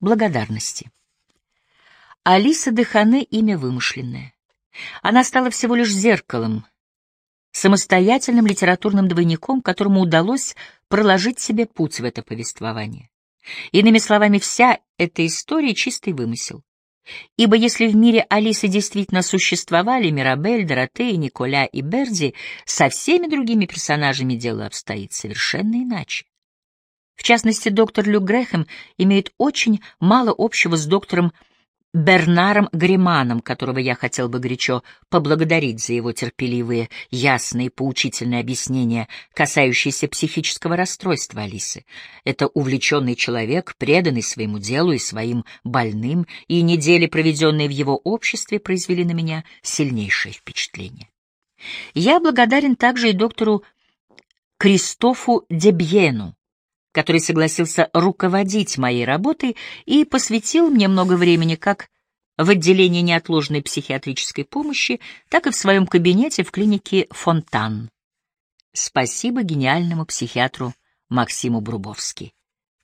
Благодарности. Алиса Дехане — имя вымышленное. Она стала всего лишь зеркалом, самостоятельным литературным двойником, которому удалось проложить себе путь в это повествование. Иными словами, вся эта история — чистый вымысел. Ибо если в мире Алисы действительно существовали Мирабель, Доротея, Николя и Берди, со всеми другими персонажами дело обстоит совершенно иначе. В частности, доктор Люк Грэхэм имеет очень мало общего с доктором Бернаром Гриманом, которого я хотел бы горячо поблагодарить за его терпеливые, ясные, поучительные объяснения, касающиеся психического расстройства Алисы. Это увлеченный человек, преданный своему делу и своим больным, и недели, проведенные в его обществе, произвели на меня сильнейшее впечатление. Я благодарен также и доктору Кристофу Дебьену, который согласился руководить моей работой и посвятил мне много времени как в отделении неотложной психиатрической помощи, так и в своем кабинете в клинике «Фонтан». Спасибо гениальному психиатру Максиму Брубовски,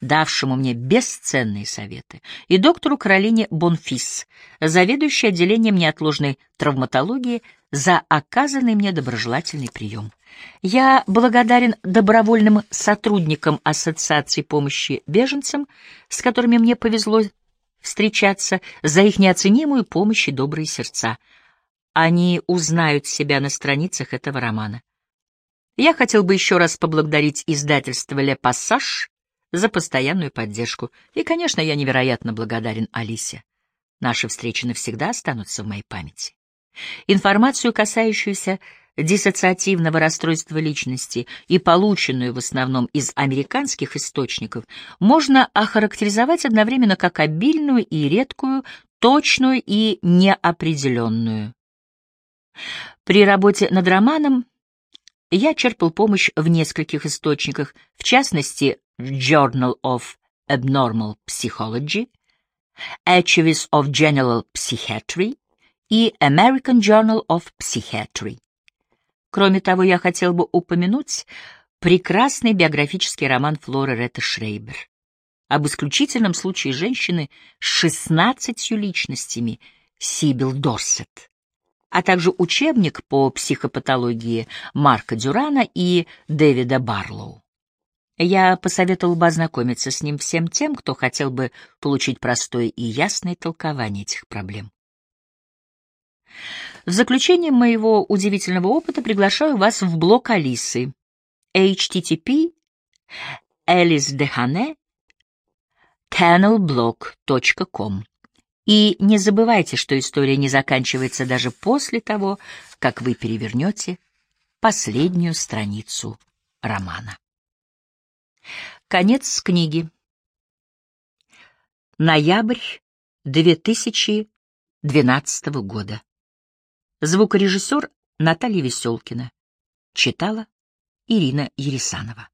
давшему мне бесценные советы, и доктору Каролине Бонфис, заведующей отделением неотложной травматологии, за оказанный мне доброжелательный прием. Я благодарен добровольным сотрудникам Ассоциации помощи беженцам, с которыми мне повезло встречаться, за их неоценимую помощь и добрые сердца. Они узнают себя на страницах этого романа. Я хотел бы еще раз поблагодарить издательство «Ле Пассаж» за постоянную поддержку. И, конечно, я невероятно благодарен Алисе. Наши встречи навсегда останутся в моей памяти. Информацию, касающуюся диссоциативного расстройства личности и полученную в основном из американских источников, можно охарактеризовать одновременно как обильную и редкую, точную и неопределенную. При работе над романом я черпал помощь в нескольких источниках, в частности, в Journal of Abnormal Psychology, Archives of General Psychiatry и American Journal of Psychiatry. Кроме того, я хотел бы упомянуть прекрасный биографический роман Флоры Ретта Шрейбер об исключительном случае женщины с шестнадцатью личностями Сибил Дорсет, а также учебник по психопатологии Марка Дюрана и Дэвида Барлоу. Я посоветовал бы ознакомиться с ним всем тем, кто хотел бы получить простое и ясное толкование этих проблем. В заключение моего удивительного опыта приглашаю вас в блог Алисы http alice kennelblog.com И не забывайте, что история не заканчивается даже после того, как вы перевернете последнюю страницу романа. Конец книги. Ноябрь 2012 года. Звукорежиссер Наталья Веселкина. Читала Ирина Ересанова.